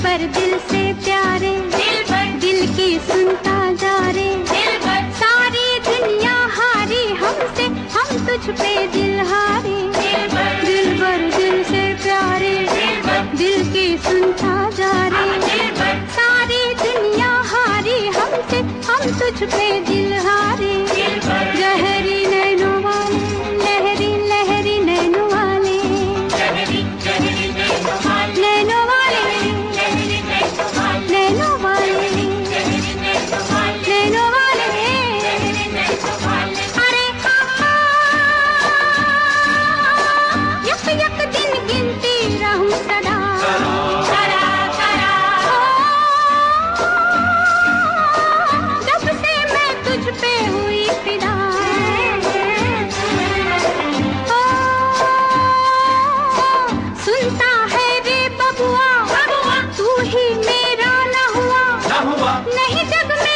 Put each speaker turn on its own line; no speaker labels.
पर दिल से प्यारे दिल पर। दिल की सुनता जा रे। दिल पर। सारी दुनिया हारी हमसे हम तुझ पे दिल हारे। दिल पर। दिल, भर दिल से प्यारे दिल पर। दिल की सुनता जा रे। हाँ, दिल पर। सारी दुनिया हारी हमसे हम तुझ पे दिल हारे। it